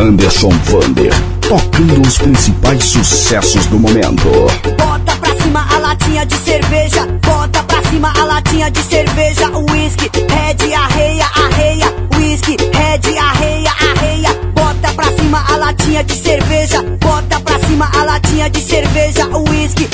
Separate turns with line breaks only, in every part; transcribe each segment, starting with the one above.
Anderson Vander, tocando os principais sucessos do momento.
Bota pra cima a latinha de cerveja, bota pra cima a latinha de cerveja, whisky, red, arreia, arreia, whisky, red, arreia, arreia. Bota pra cima a latinha de cerveja, bota pra cima a latinha de cerveja, whisky,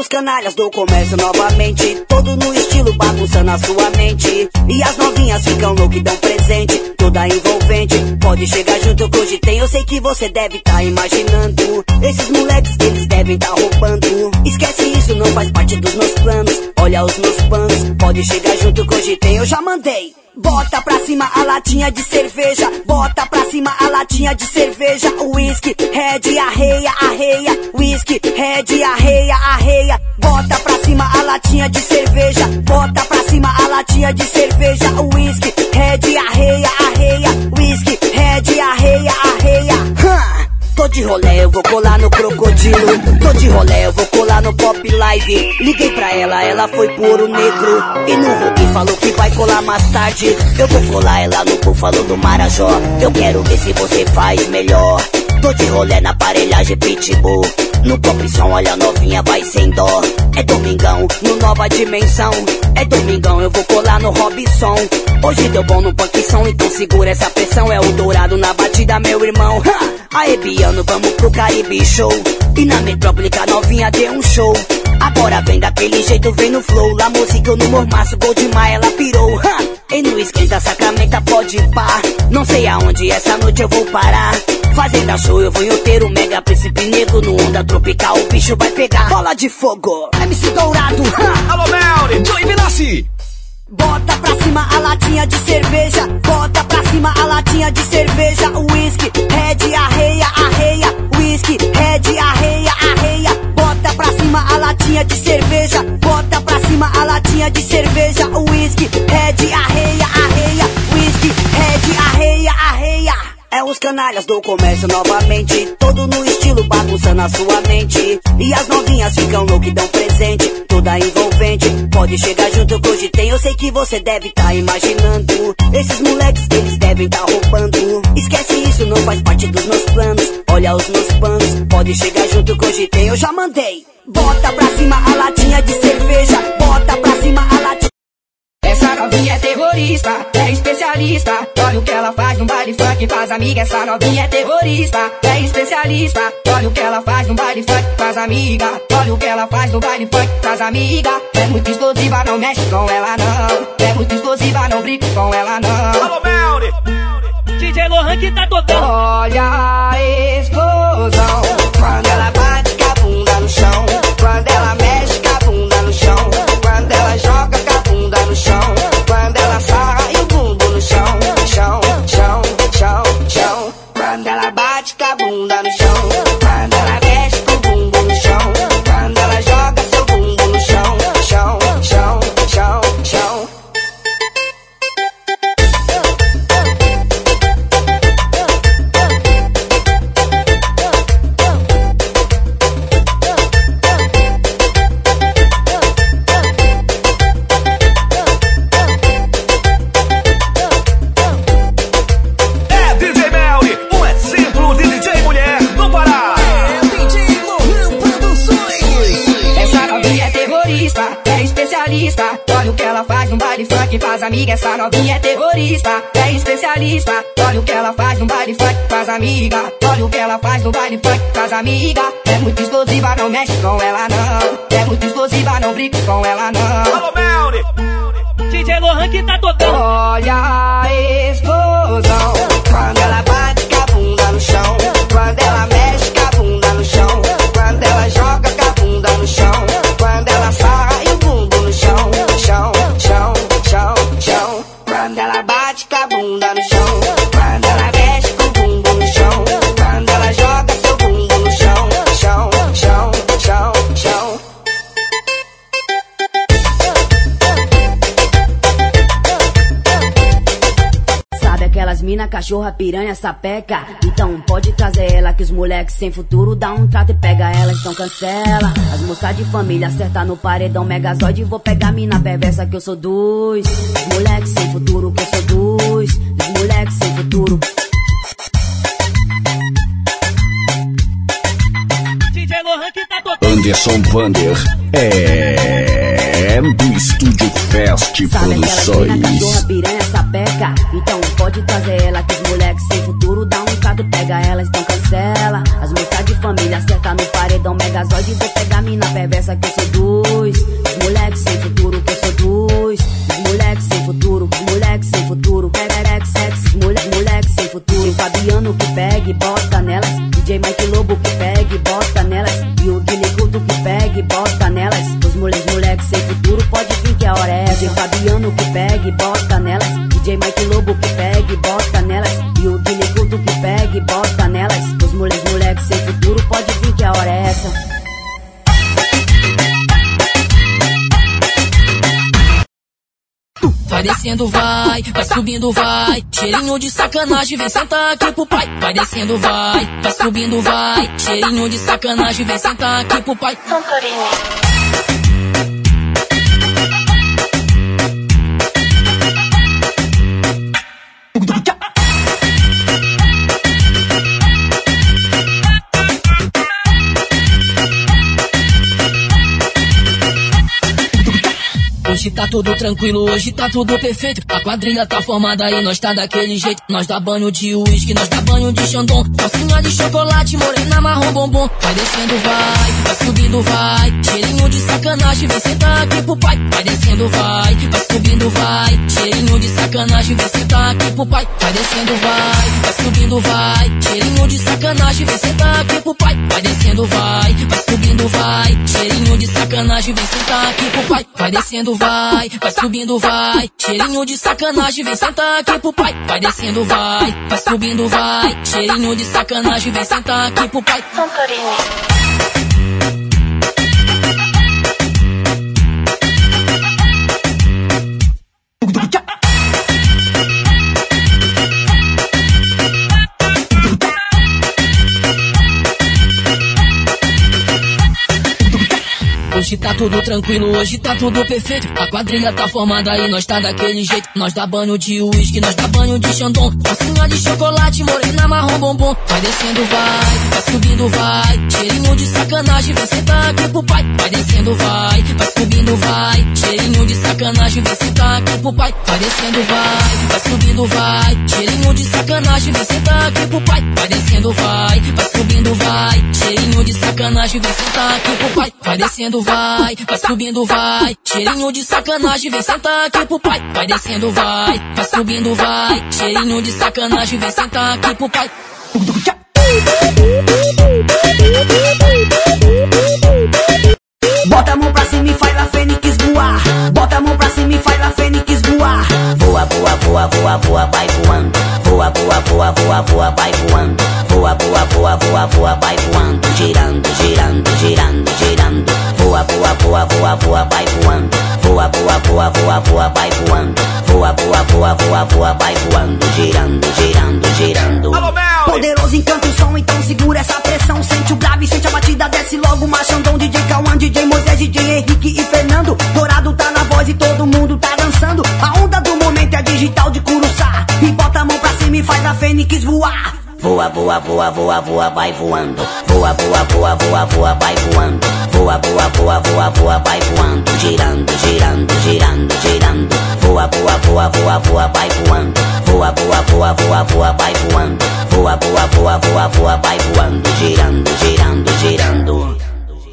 os canalhas do comércio novamente. Todo no estilo bagunçando a sua mente. E as novinhas ficam louquidão presente. Toda envolvente. Pode chegar junto que hoje tem. Eu sei que você deve tá imaginando. Esses moleques, eles devem tá roubando. Esquece isso, não faz parte dos meus planos. Olha os meus planos. Pode chegar junto que hoje tem. Eu já mandei. Bota pra cima a latinha de cerveja, bota pra cima a latinha de cerveja, whisky, red, arreia, arreia, whisky, red, arreia, arreia. Bota pra cima a latinha de cerveja, bota pra cima a latinha de cerveja, whisky, red, arreia, arreia, de rolé, eu vou colar no crocodilo. Tô de rolé, eu vou colar no pop live. Liguei pra ela, ela foi por ouro negro. E no Rubi falou que vai colar mais tarde. Eu vou colar ela no búfalo do Marajó. Eu quero ver se você faz melhor. Tô de rolé na aparelhagem pitbull. No som, olha novinha, vai sem dó. É domingão, no nova dimensão. É domingão, eu vou colar no Robson. Hoje deu bom no som, então segura essa pressão. É o dourado na batida, meu irmão. Ha! Aê, Biano, vamos pro Caribe Show. E na metrópole, novinha deu um show. Agora vem daquele jeito, vem no flow. Lá música no mormaço, gol de maia, ela pirou. Ha! E no esquenta, sacramenta, pode pá. Não sei aonde essa noite eu vou parar. Fazenda show, eu vou em outeiro, mega príncipe negro no onda tropical. O bicho vai pegar bola de fogo. MC Dourado, ha!
Alô, Mel, Joey Vinassi.
Bota pra cima a latinha de cerveja, bota pra cima a latinha de cerveja, whisky, red, arreia, arreia, whisky, red, arreia, arreia. Cima a latinha de cerveja, bota pra cima a latinha de cerveja, whisky, red, arreia, arreia, Os canalhas do comércio novamente. Todo no estilo bagunçando a sua mente. E as novinhas ficam louquidão presente. Toda envolvente. Pode chegar junto que hoje tem. Eu sei que você deve tá imaginando. Esses moleques, eles devem tá roubando. Esquece isso, não faz parte dos meus planos. Olha os meus planos. Pode chegar junto que hoje tem. Eu já mandei. Bota pra cima a latinha de cerveja. Bota pra cima a latinha.
Essa novinha é terrorista, é especialista. Olha o que ela faz no baile funk, faz amiga. Essa novinha é terrorista, é especialista. Olha o que ela faz no baile funk, faz amiga. Olha o que ela faz no baile funk, faz amiga. É muito explosiva, não mexe com ela não. É muito explosiva, não brinca com ela não.
Alô, Mel,
DJ Lohan que tá tocando.
Olha a explosão faz no baile funk, faz amiga. Essa novinha é terrorista, é especialista. Olha o que ela faz no baile funk, faz amiga. Olha o que ela faz no baile funk, faz amiga. É muito explosiva, não mexe com ela não. É muito explosiva, não brinca com ela não.
Alô, Mel,
DJ Lohan que tá tocando.
Olha a explosão quando ela bate com a bunda no chão. Quando ela mexe com a bunda no chão. Quando ela joga com a bunda no chão.
mina, cachorra, piranha, sapeca. Então pode trazer ela que os moleques sem futuro dá um trato e pega ela, então cancela. As moças de família acertar no paredão megazoide, Vou pegar mina perversa que eu sou dois. Os moleques sem futuro que eu sou dois. Os moleques sem futuro.
Anderson Vander é do Estúdio Fest
Sabe Produções. Sabe
aquela
cachorra, piranha, sapeca? Então pode trazer ela que os moleques sem futuro dá um cado, pega ela, então cancela. As músicas de família acerta no paredão, megazord, vou pegar mina perversa que seduz. Os moleques sem futuro que seduz. Os moleques sem futuro, moleques sem futuro, pererex, sexy, os moleques, moleques sem futuro. E o Fabiano que pega e bota nelas, DJ Mike Lobo que pega e bota nelas, e o Guilherme que pega e bota nelas. Os moleques, moleques sem futuro, pode vir que a hora é essa. E o Fabiano que pega e bota nelas,
Vai descendo, vai, vai subindo, vai. Cheirinho de sacanagem, vem sentar aqui pro pai. Vai descendo, vai, vai subindo, vai. Cheirinho de sacanagem, vem sentar aqui pro pai. Hoje tá tudo tranquilo, hoje tá tudo perfeito. A quadrilha tá formada e nós tá daquele jeito. Nós dá banho de uísque, nós dá banho de xandão. Calcinha de chocolate, morena, marrom, bombom. Vai descendo, vai, vai subindo, vai. Cheirinho de sacanagem, vem sentar aqui pro pai. Vai descendo, vai, vai subindo, vai. Cheirinho de sacanagem, vem sentar aqui pro pai. Vai descendo, vai, vai subindo, vai. Cheirinho de sacanagem, vem sentar aqui pro pai. Vai descendo, vai, vai subindo, vai. Cheirinho de sacanagem, vem sentar aqui pro pai. Vai descendo, vai, vai subindo, vai. Cheirinho de sacanagem, vem sentar aqui pro pai. Vai descendo, vai, vai subindo, vai. Cheirinho de sacanagem, vem sentar aqui pro pai. Hoje tá tudo tranquilo, hoje tá tudo perfeito. A quadrilha tá formada e nós tá daquele jeito. Nós dá banho de uísque, nós dá banho de xandão. Calcinha de chocolate, morena, marrom, bombom. Vai descendo, vai, vai subindo, vai. Cheirinho de sacanagem, vem sentar aqui pro pai. Vai descendo, vai, vai subindo, vai. Cheirinho de sacanagem, vem sentar aqui pro pai. Vai descendo, vai, vai subindo, vai. Cheirinho de sacanagem, vem sentar aqui pro pai. Vai descendo, vai, vai subindo, vai. Cheirinho de sacanagem, vem sentar aqui pro pai. Vai descendo, vai, vai subindo, vai. Cheirinho de sacanagem, vem sentar aqui pro pai. Vai descendo, vai, vai subindo, vai. Cheirinho de sacanagem, vem sentar aqui pro pai.
Bota a mão pra cima e faz a fênix voar. Bota a mão pra cima e faz a fênix voar.
Voa, voa, voa, voa, voa, vai voando. Voa, voa, voa, voa, voa, vai voando. Voa, voa, voa, voa, voa, vai voando. Girando, girando, girando, girando. Voa, voa, voa, voa, voa, vai voando. Voa, voa, voa, voa, voa, vai voando. Voa, voa, voa, voa, voa, vai voando. Girando, girando, girando.
Alô, Mel!
Poderoso encanta o som, então segura essa pressão. Sente o grave, sente a batida, desce logo machandão. DJ Cauã, DJ Moisés, DJ Henrique e Fernando. Dourado tá na voz e todo mundo tá dançando. A onda do momento é digital de Curuçá. E bota a mão pra cima e faz a fênix voar.
Voa, voa, voa, voa, voa, vai voando. Voa, voa, voa, voa, voa, vai voando. Voa, voa, voa, voa, voa, vai voando. Girando, girando, girando, girando. Voa, voa, voa, voa, voa, vai voando. Voa, voa, voa, voa, voa, vai voando. Voa, voa, voa, voa, voa, vai voando. Girando, girando, girando.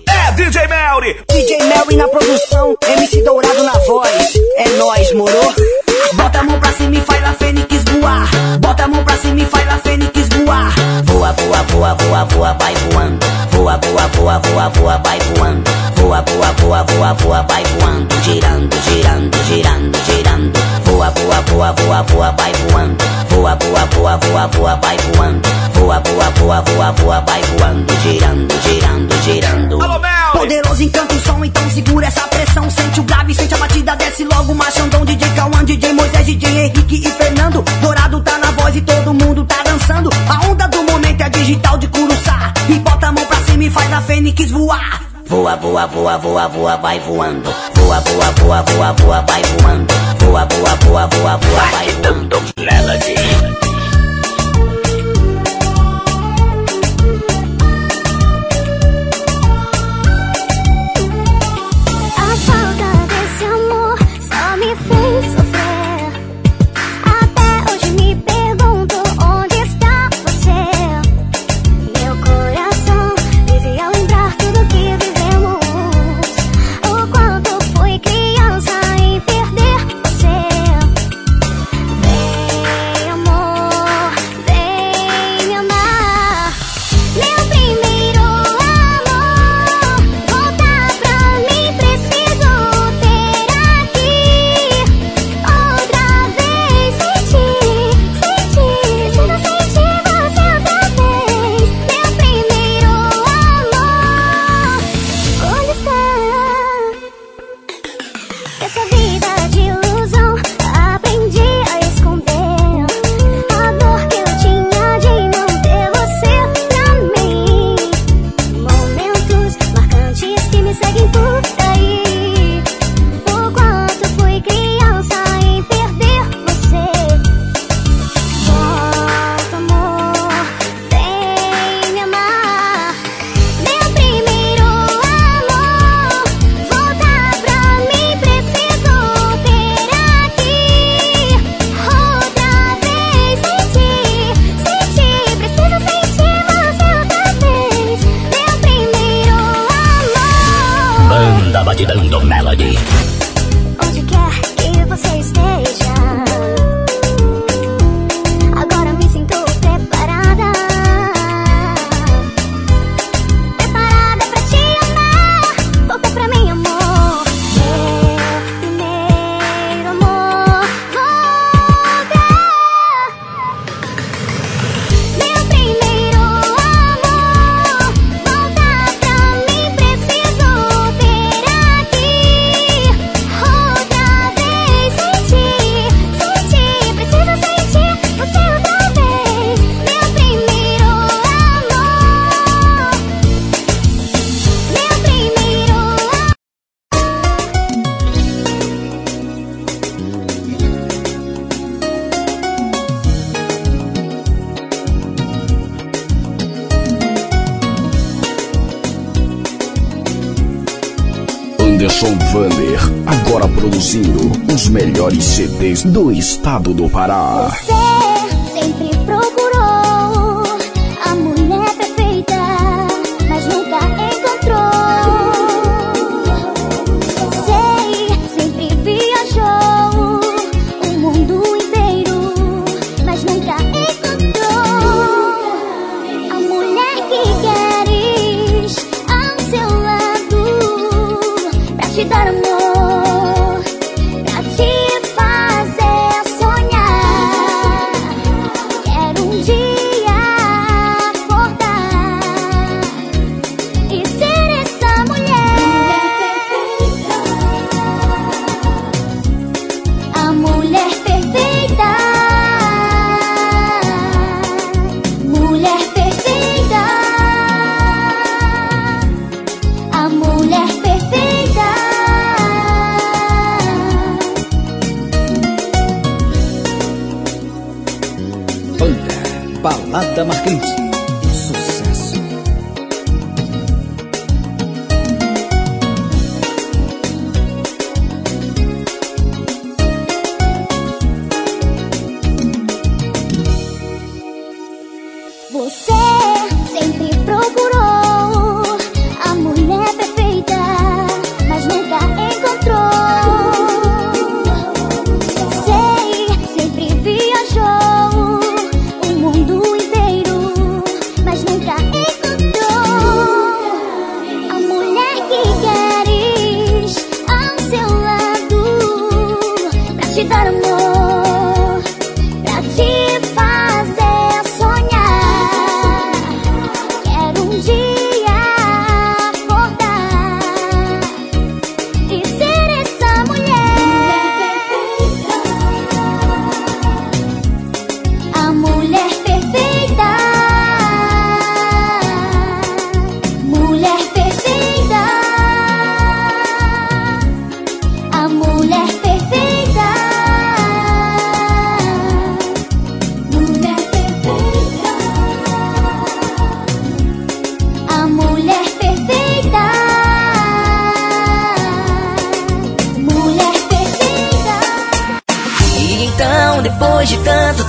É DJ Melry!
DJ Melry na produção, MC Dourado na voz. É nóis, moro? Bota a mão pra cima e faz a fênix voar. Bota a mão pra cima e faz a fênix voar.
Voa, voa, voa, voa, voa, vai voando. Voa, voa, voa, voa, voa, vai voando. Voa, voa, voa, voa, voa, vai voando. Girando, girando, girando, girando. Voa, voa, voa, voa, voa, vai voando. Voa, voa, voa, voa, voa, vai voando. Voa, voa, voa, voa, voa, vai voando. Girando, girando, girando.
Alô!
Poderoso encanta o som, então segura essa pressão. Sente o grave, sente a batida, desce logo machandão. DJ Cauã, DJ Moisés, DJ Henrique e Fernando. Dourado tá na voz e todo mundo tá dançando. A onda do momento é digital de Curuçá. E bota a mão pra cima e faz a fênix voar.
Voa, voa, voa, voa, voa, vai voando. Voa, voa, voa, voa, voa, vai voando. Voa, voa, voa, voa, voa, vai
John Vander, agora produzindo os melhores CDs do estado do Pará.
Você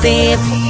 Baby.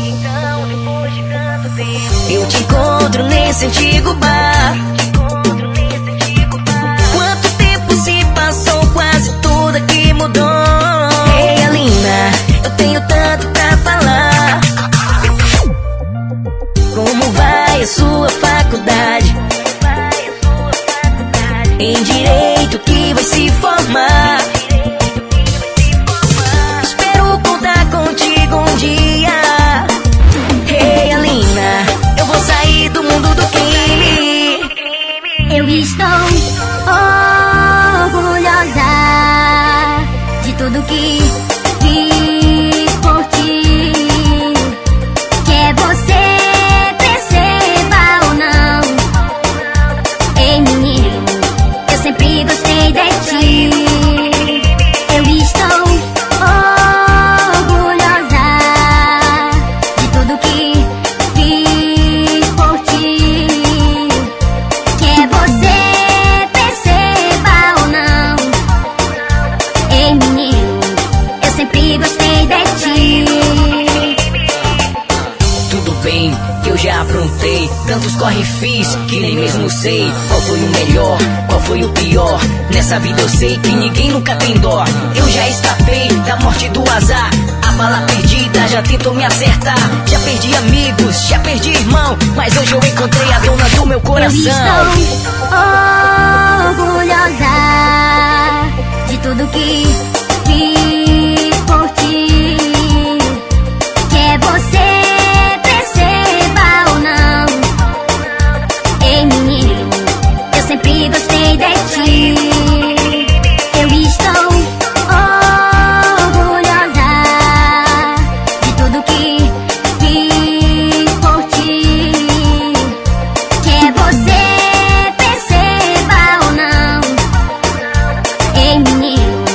nhiều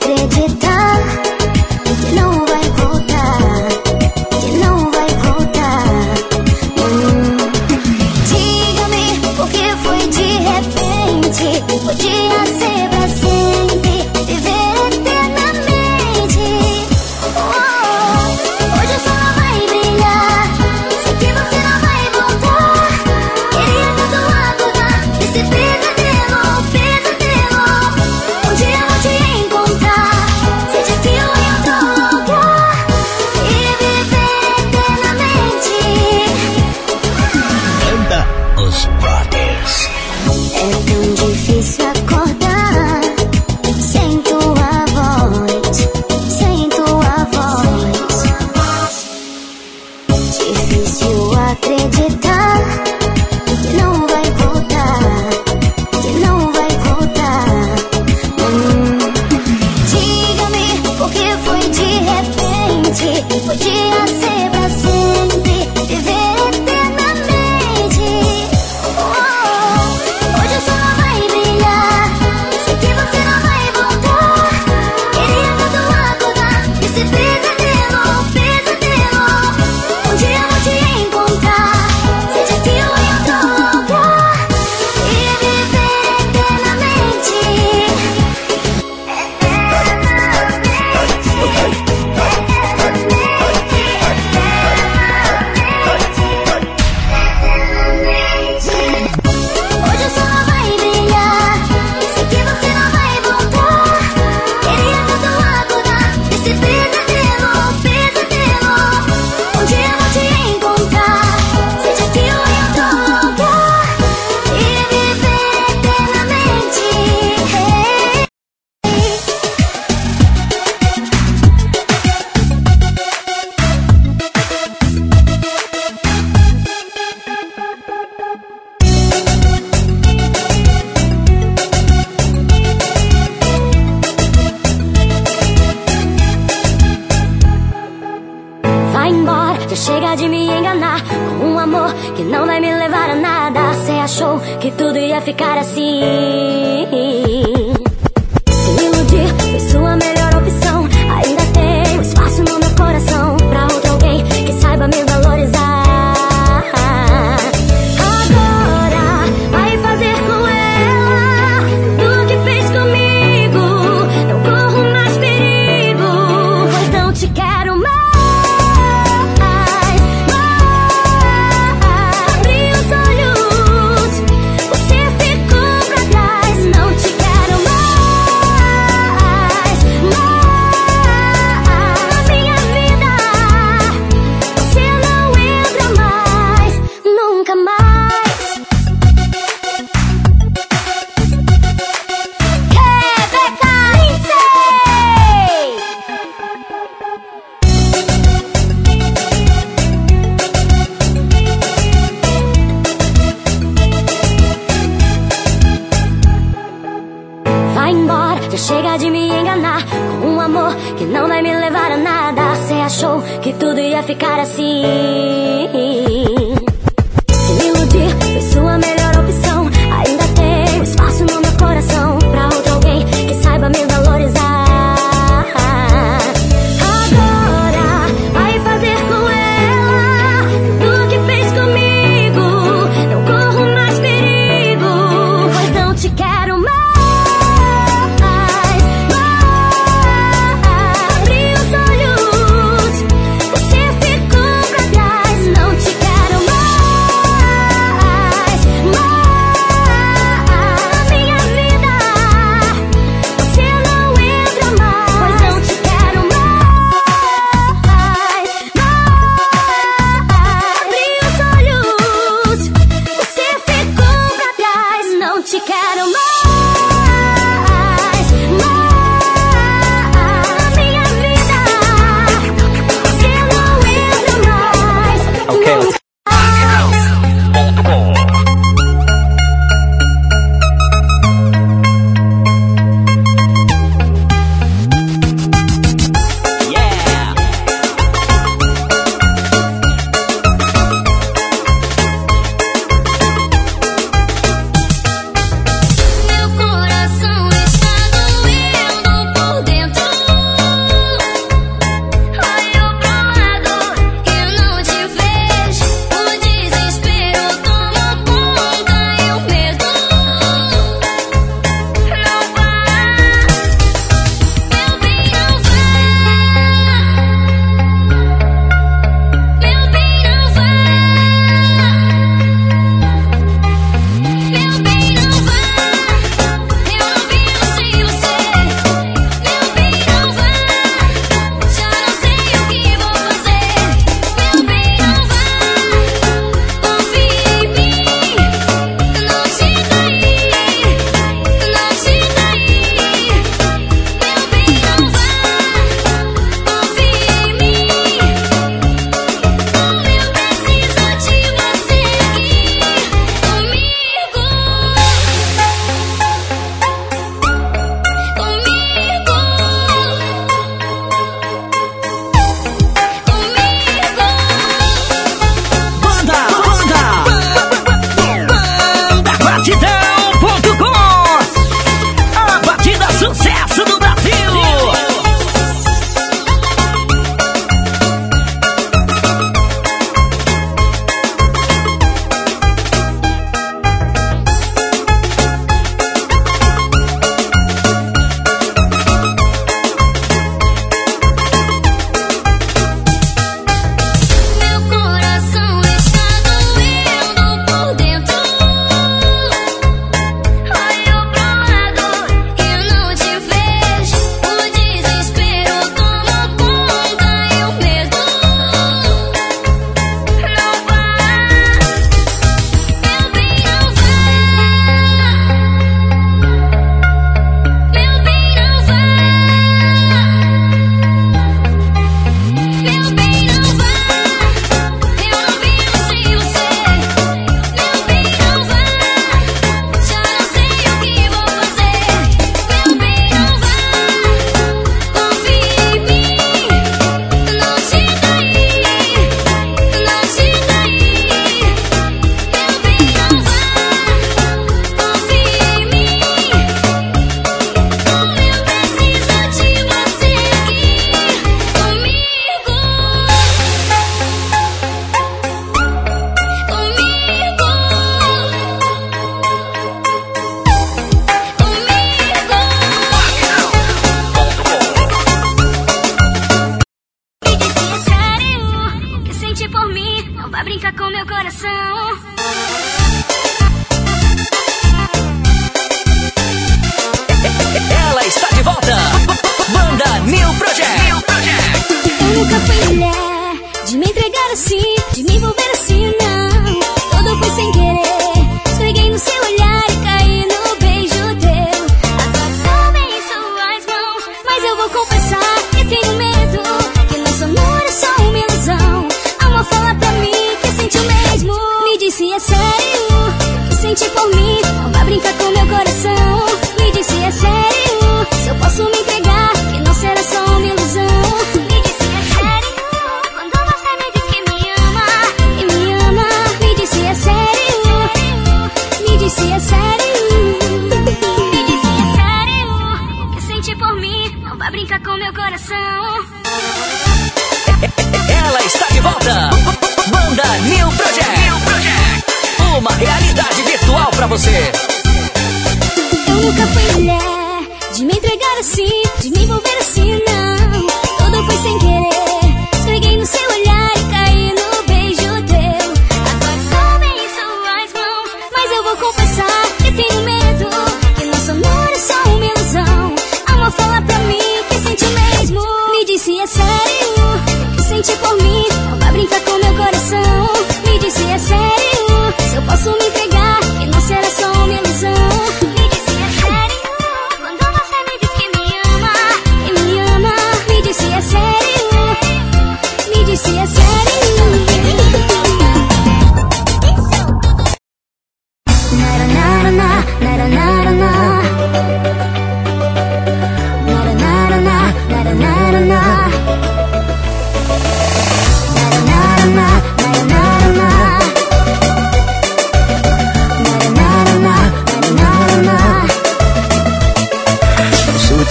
Não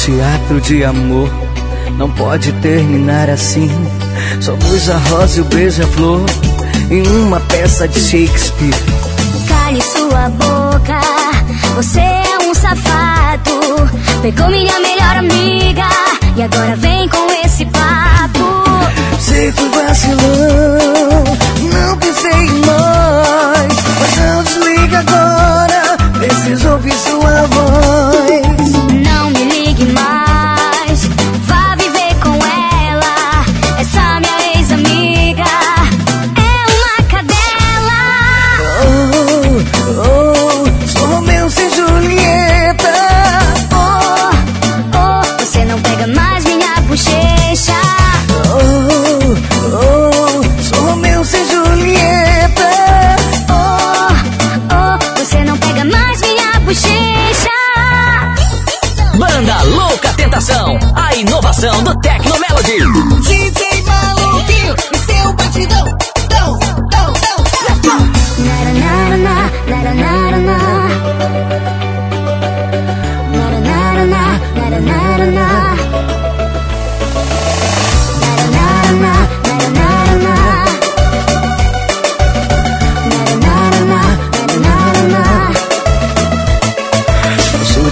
teatro de amor não pode terminar assim. Somos a rosa e o beija-flor em uma peça de Shakespeare.
Cale sua boca, você é um safado. Pegou minha melhor amiga e agora vem com esse papo.
Sei que vacilão, não pensei em nós. Mas não desliga agora, preciso ouvir sua voz.
Inovação do Tecno Melody.
DJ maluquinho e seu batidão. Dão, dão, dão, let's go.
Nara, nara, na, nara, nara, na. Nara,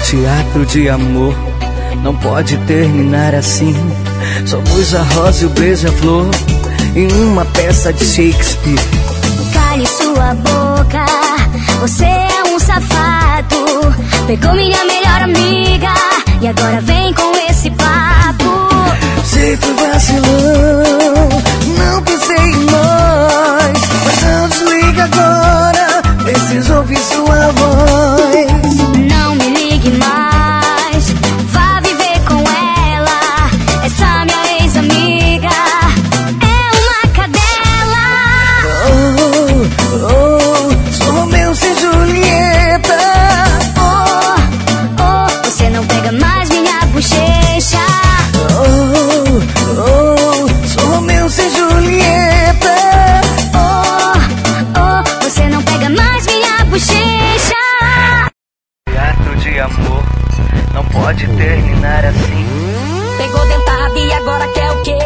teatro de amor não pode terminar assim. Somos a rosa e o beija-flor em uma peça de Shakespeare.
Cale sua boca, você é um safado. Pegou minha melhor amiga e agora vem com esse papo.
Sei que vacilão, não pensei em nós. Mas não desliga agora, preciso ouvir sua voz.
Não me ligue mais,
amor não pode terminar assim.
Pegou dentado e agora quer o quê?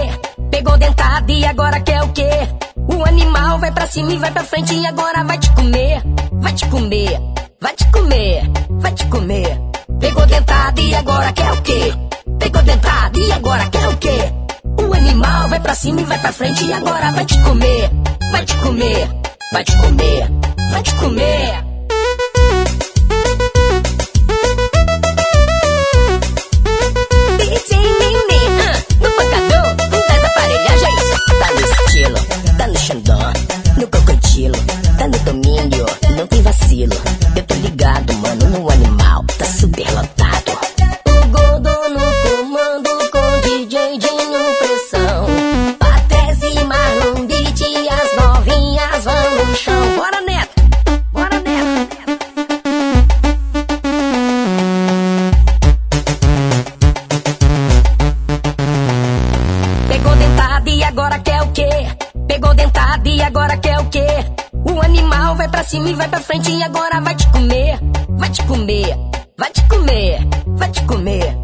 Pegou dentado e agora quer o quê? O animal vai pra cima e vai pra frente e agora vai te comer. Vai te comer, vai te comer, vai te comer. Pegou dentado e agora quer o quê? Pegou dentado e agora quer o quê? O animal vai pra cima e vai pra frente e agora vai te comer. Vai te comer, vai te comer, vai te comer. E vai pra frente e agora vai te comer. Vai te comer, vai te comer, vai te comer.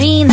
A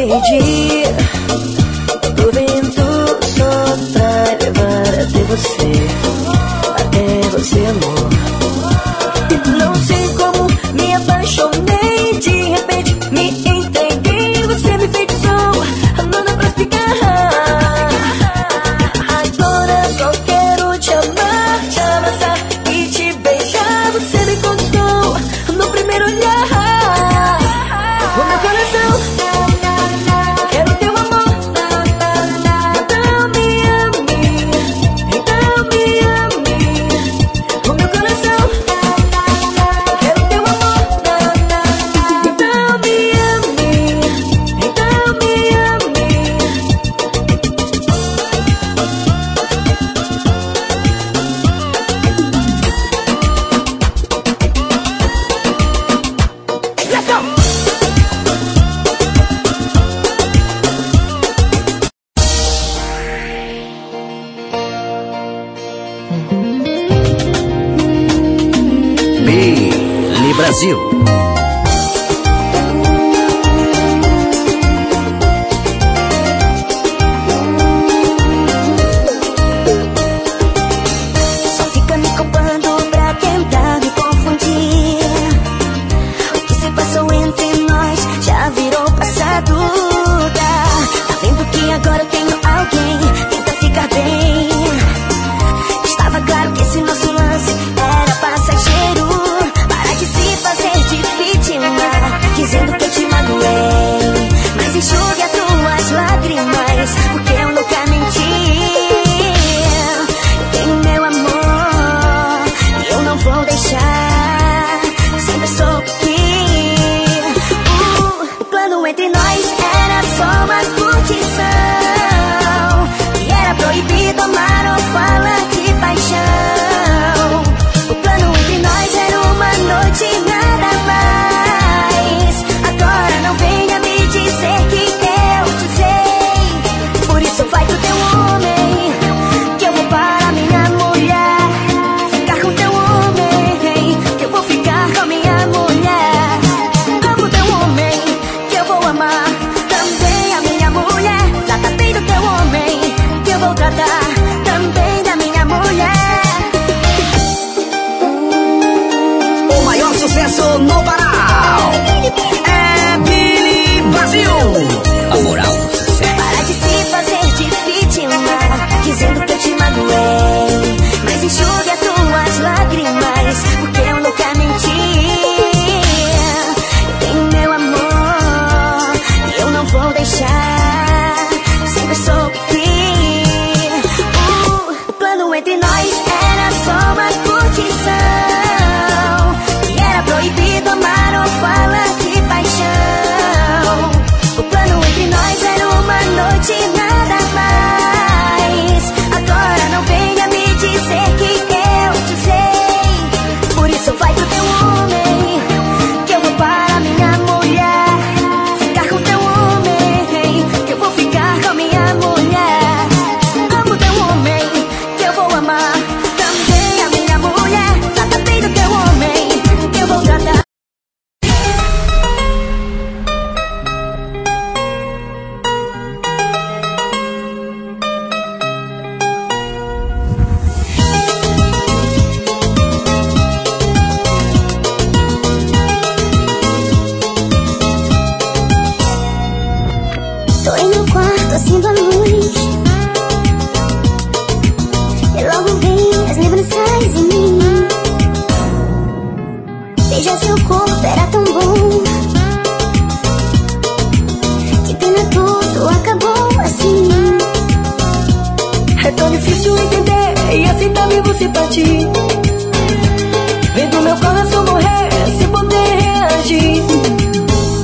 foi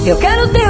Eu quero teu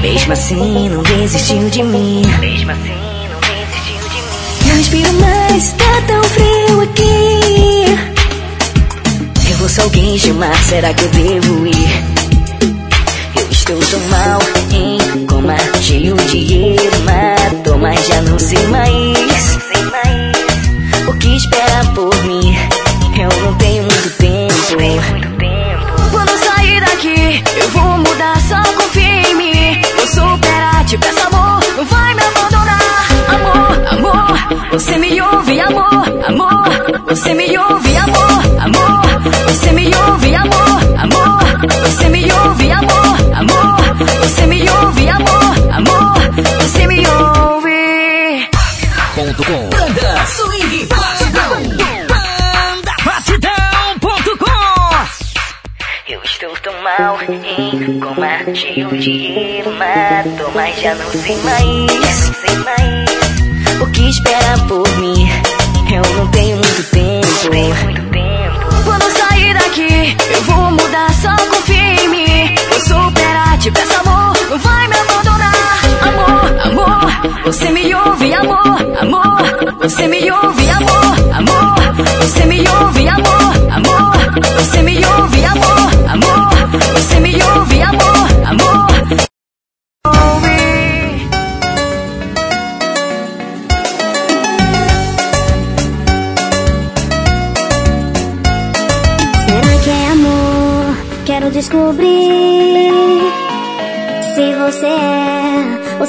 Mesmo assim, não desistiu de mim. Mesmo assim, não desistiu de mim. Não respiro mais, tá tão frio aqui. Eu ouço alguém chamar, será que eu devo ir? Eu estou tão mal em coma, cheio de hemato, mas já não sei mais. O que espera por mim? Eu não tenho muito tempo. Te peço amor, não vai me abandonar. Amor, amor, você me ouve, amor, amor. Você me ouve, amor, amor. Você me ouve, amor. Mal em coma, cheio de hemato, mas já não sei mais. Sei mais. O que espera por mim? Eu não tenho muito tempo. Quando sair daqui, eu vou mudar, só confia em mim. Vou superar, te peço amor, não vai me abandonar. Amor, amor, você me ouve, amor, amor. Você me ouve, amor, amor. Você me ouve, amor.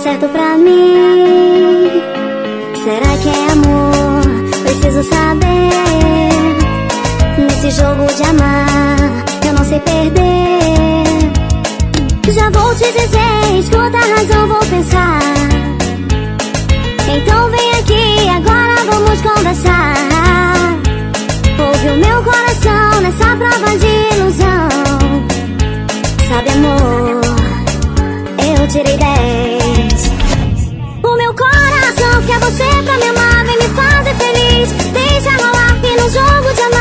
Certo pra mim. Será que é amor? Preciso saber. Nesse jogo de amar, eu não sei perder. Já vou te dizer, escuta a razão, vou pensar. Então vem aqui, agora vamos conversar. Ouve o meu coração nessa prova de ilusão. Sabe, amor, eu tirei 10. Você pra me amar, vem me fazer feliz. Deixa rolar que no jogo de amar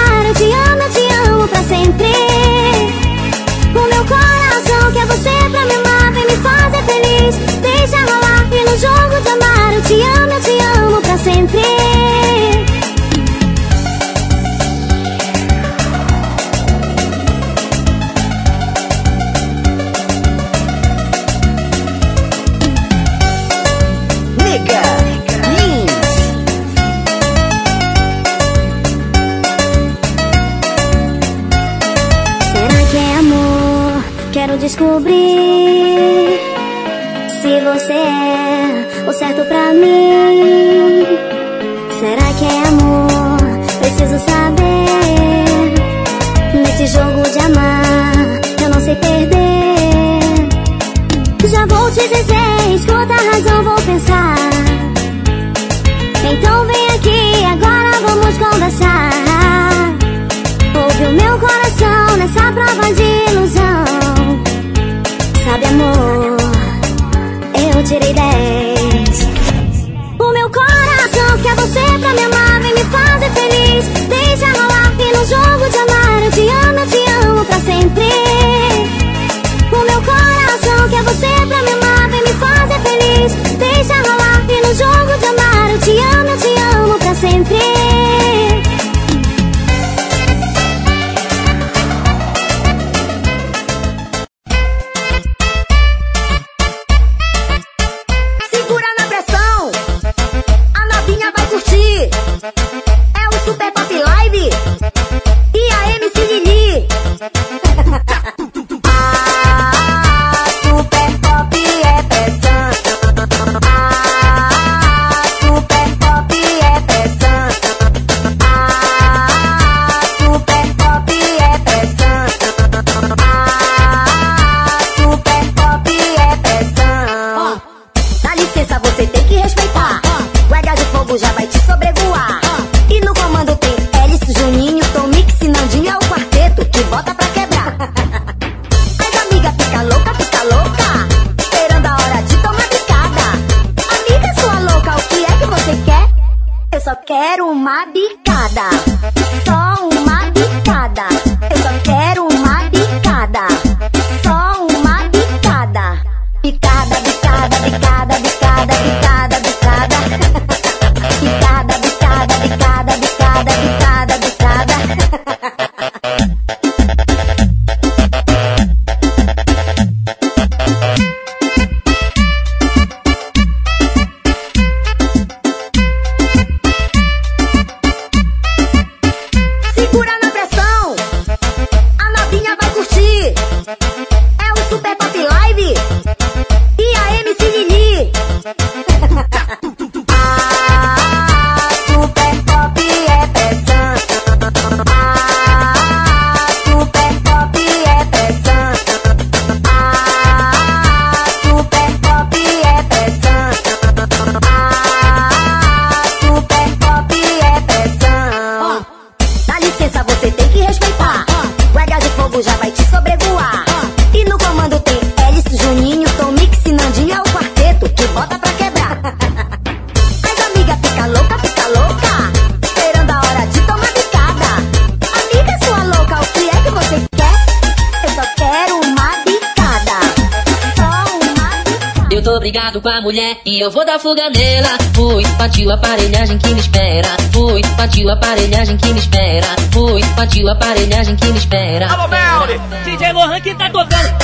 a mulher e eu vou dar fuga nela. Fui, partiu a aparelhagem que me espera. Fui, partiu a aparelhagem que me espera. Fui, partiu a aparelhagem que me espera.
Alô, Melly! DJ Lohan que tá tocando.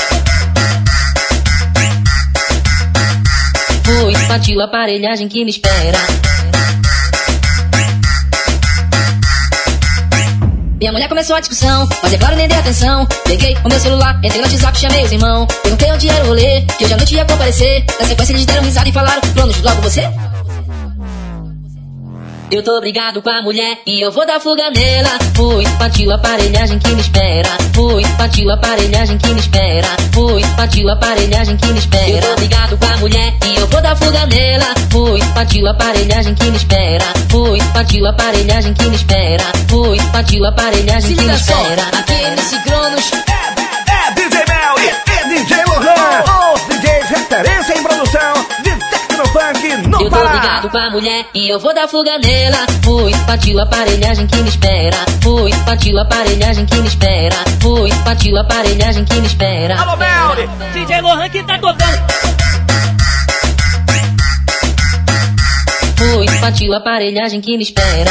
Fui, partiu a aparelhagem que me espera. Minha mulher começou a discussão, mas é claro, nem dei atenção. Peguei o meu celular, entrei no WhatsApp, chamei os irmãos. Perguntei onde era o rolê, que hoje à noite ia comparecer. Na sequência eles deram risada e falaram: Planos, logo você? Eu tô brigado com a mulher e eu vou dar fuga nela. Fui, partiu a aparelhagem que me espera. Fui, partiu a aparelhagem que me espera. Fui, partiu a aparelhagem que me espera. Eu tô brigado com a mulher e eu vou dar fuga nela. Fui, partiu a aparelhagem que me espera. Fui, partiu a aparelhagem que me espera. Fui, partiu a aparelhagem que me espera. Aqui nesse Cronos.
É DJ Mel e DJ Lohan, os DJs referência em produção de Tecnofunk no
Eu tô
Pará.
brigado com a mulher e eu vou dar fuga nela. Fui, partiu a aparelhagem que me espera. Fui, partiu a aparelhagem que me espera. Fui, partiu a aparelhagem que me espera.
Alô, Melly! DJ Lohan que tá tocando.
Partiu a aparelhagem que me espera.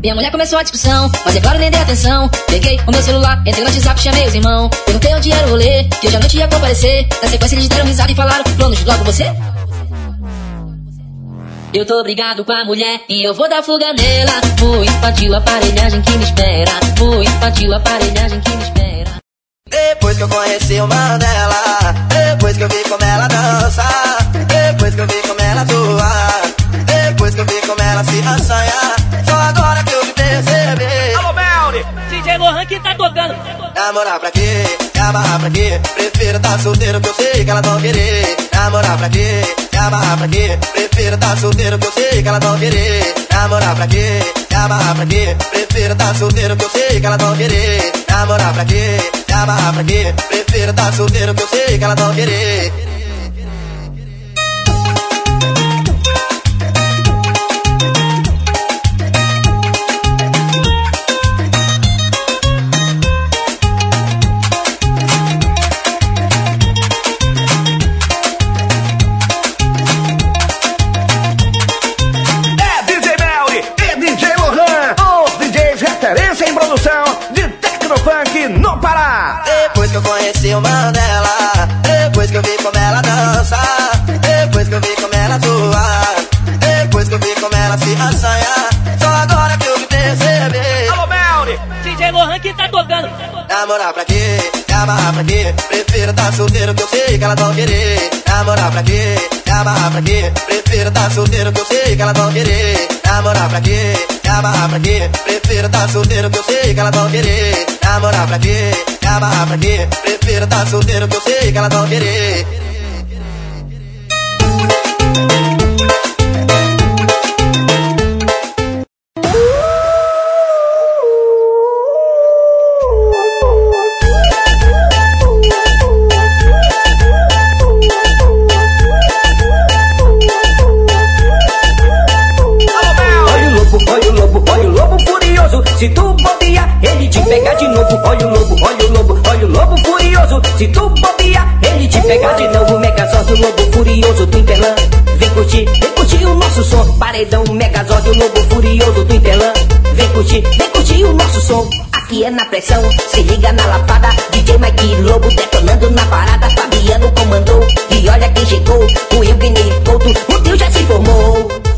Minha mulher começou a discussão, mas é claro, nem dei atenção. Peguei o meu celular, entrei no WhatsApp, chamei os irmãos. Perguntei onde era o rolê, que hoje à noite ia comparecer. Na sequência eles deram risada e falaram: Planos, logo você? Eu tô brigado com a mulher e eu vou dar fuga nela. Partiu a aparelhagem que me espera. Partiu a aparelhagem que me espera.
Depois que eu conheci o Mandela, depois que eu vi como ela dança, depois que eu vi como ela atua, depois que eu vi como ela se assanha, só agora que eu me percebi.
Alô, Melly! DJ Lohan que tá tocando.
Namorar pra quê? Amarrar pra quê? Prefiro tá solteiro que eu sei que ela não querer. Namorar pra quê? Amarrar pra quê? Prefiro tá solteiro que eu sei que ela não querer. Namorar pra quê? Amarrar pra quê? Prefiro tá solteiro que eu sei que ela não querer. Namorar pra quê? Me amarrar pra quê? Prefiro tá solteiro que eu sei que ela não querer.
Namorar pra quê? Me amarrar pra quê? Prefiro tá
solteiro que eu sei que ela
não querer.
Namorar pra quê? Me amarrar pra quê? Prefiro tá solteiro que eu sei que ela não querer. Namorar pra quê? Me amarrar pra quê? Prefiro tá solteiro que eu sei que ela não querer. Namorar pra quê? Me amarrar pra quê? Prefiro tá solteiro que eu sei que ela não querer. Se tu bobear, ele te pega de novo. Olha o lobo, olha o lobo, olha o lobo furioso.
Se tu bobear, ele te pega de novo. Megazord, o lobo furioso do Vem curtir, vem curtir o nosso som. Paredão, Megazord, o lobo furioso do Vem curtir, vem curtir o nosso som. Aqui é na pressão, se liga na lapada. DJ Mike Lobo detonando na parada. Fabiano comandou, e olha quem chegou. O Eugenio todo, o tio já se formou.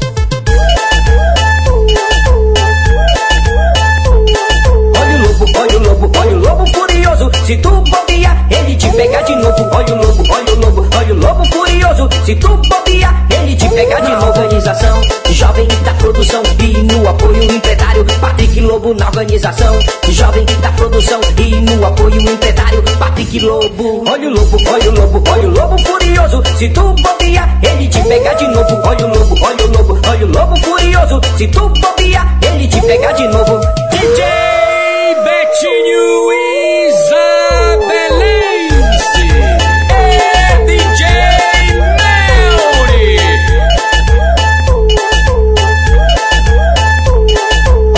Olha o lobo, furioso. Se tu bobear, ele te pega de novo. Olha o lobo, olha o lobo, olha o lobo furioso. Se tu bobear, ele te pega de novo. Organização, jovem da produção e no apoio empresário. Patrick Lobo na organização, jovem da produção e no apoio empresário. Patrick Lobo, olha o lobo, olha o lobo, olha o lobo furioso. Se tu bobear, ele te pega de novo. Olha o lobo, olha o lobo, olha o lobo furioso. Se tu bobear, ele te pega de novo.
DJ Betinho Isabelense é DJ Melry.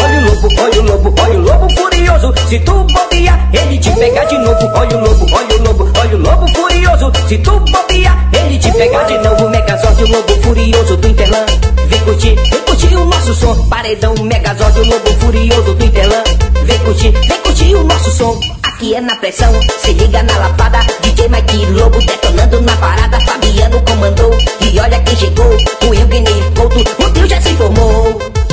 Olha o lobo, olha o lobo, olha o lobo furioso. Se tu ele te pega de novo. Olha o lobo, olha o lobo, olha o lobo furioso. Se tu bobear, ele te pega de novo. Megazord, o lobo furioso do Interlan. Vem curtir, vem curtir o nosso som. Paredão, Megazord, o lobo furioso do Interlan. Vem curtir, vem curtir o nosso som. Aqui é na pressão, se liga na lapada. DJ Mike Lobo detonando na parada. Fabiano comandou. E olha quem chegou. O Ilguinei Couto, o trio já se formou.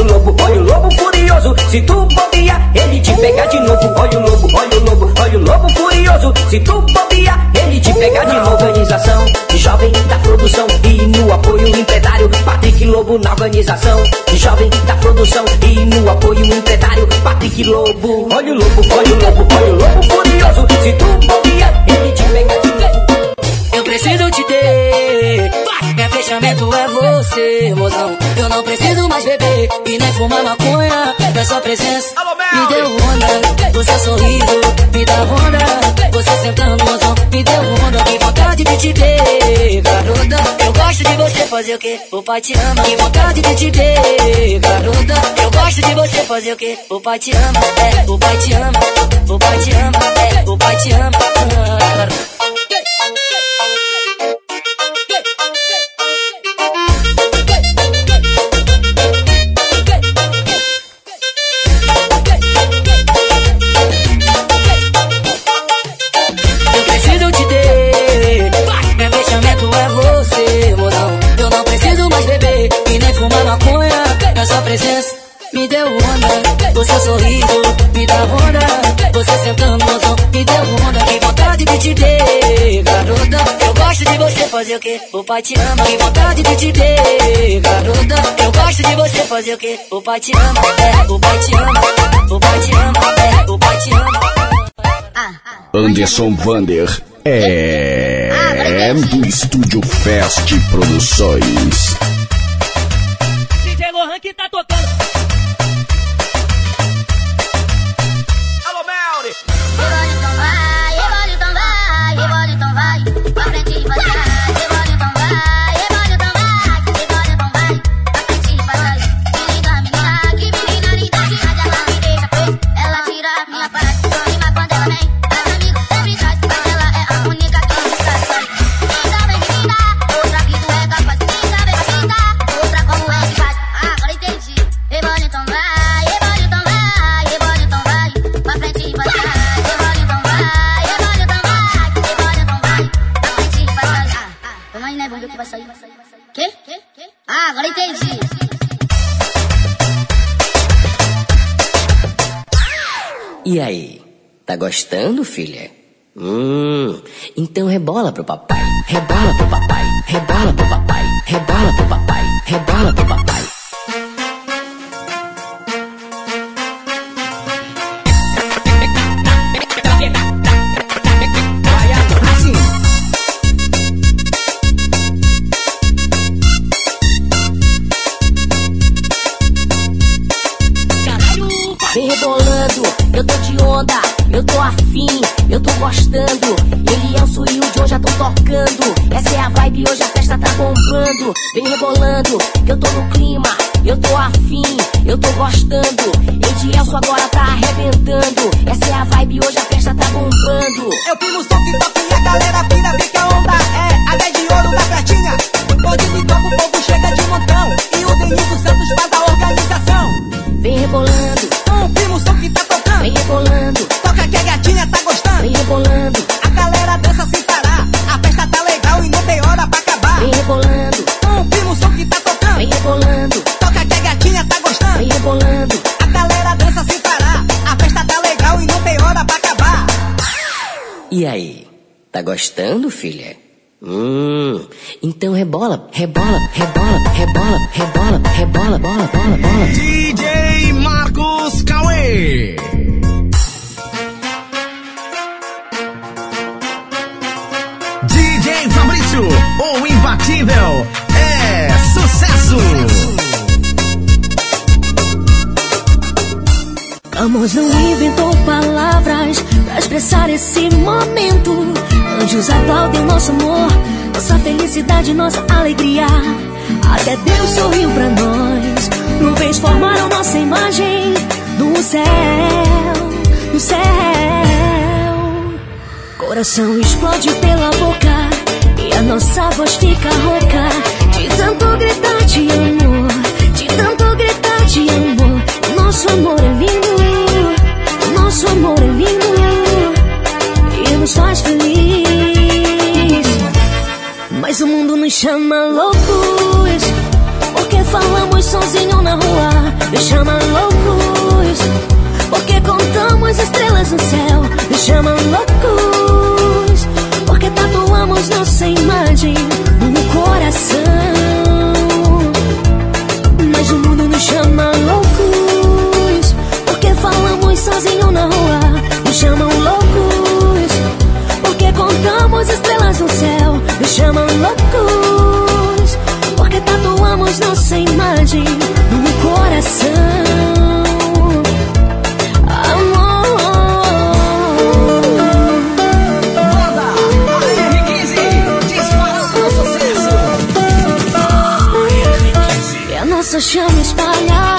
Olha o lobo, olha o lobo furioso. Se tu bobear, ele te pega de novo. Olha o lobo, olha o lobo, olha o lobo furioso. Se tu bobear, ele te pega de novo. Organização, jovem da produção e no apoio empresário. Patrick Lobo na organização, jovem da produção e no apoio empresário. Patrick Lobo, olha o lobo, olha o lobo, olha o lobo furioso. Se tu bobear, ele te pega de novo.
Preciso te ter. Meu fechamento é você, mozão. Eu não preciso mais beber e nem fumar maconha. Da sua presença me deu onda. Seu sorriso me dá onda. Você sentando, mozão, me deu onda. Que vontade de te ver, garota. Eu gosto de você fazer o que? O pai te ama. Que vontade de te ver, garota. Eu gosto de você fazer o que? O pai te ama. É, o pai te ama. O pai te ama. É, o pai te ama. Ah, fazer o que? O pai te ama. Que vontade de te ter, garota. Eu gosto de você fazer o que? O pai te ama. É, o pai te ama. O pai te ama. É, o pai te ama.
Anderson Vander é do Estúdio Fest Produções.
DJ Lohan que tá tocando.
Gostando, filha? Hum, então rebola pro papai, rebola pro papai, rebola pro papai, rebola pro papai, rebola pro papai. Gostando. É o Suil de hoje, já tô tocando. Essa é a vibe, hoje a festa tá bombando. Vem rebolando, que eu tô no clima, eu tô afim,
eu tô gostando. Edielso agora tá arrebentando. Essa é a vibe, hoje a festa tá bombando.
Eu pimo o som que toca e a galera pira, vê que a onda é a 10 de ouro da pratinha. Bandido e toca, E
aí, tá gostando, filha? Hum, então rebola, rebola, rebola, rebola, rebola, rebola, bola, bola, bola.
DJ Marcos Cauê. DJ Fabrício, o imbatível, é sucesso.
Amor não inventou palavras pra expressar esse momento. Anjos aplaudem nosso amor, nossa felicidade, nossa alegria. Até Deus sorriu pra nós. Nuvens formaram nossa imagem no céu, no céu. Coração explode pela boca e a nossa voz fica rouca de tanto gritar de amor, de tanto gritar de amor. Nosso amor é lindo, nosso amor é lindo e nos faz feliz. Mas o mundo nos chama loucos porque falamos sozinho na rua. Nos chama loucos porque contamos estrelas no céu. Nos chama loucos porque tatuamos nossa imagem no coração. Mas o mundo nos chama loucos sozinho na rua. Nos chamam loucos porque contamos estrelas no céu. Nos chamam loucos porque tatuamos nossa imagem no coração. Amor. É a nossa chama espalhar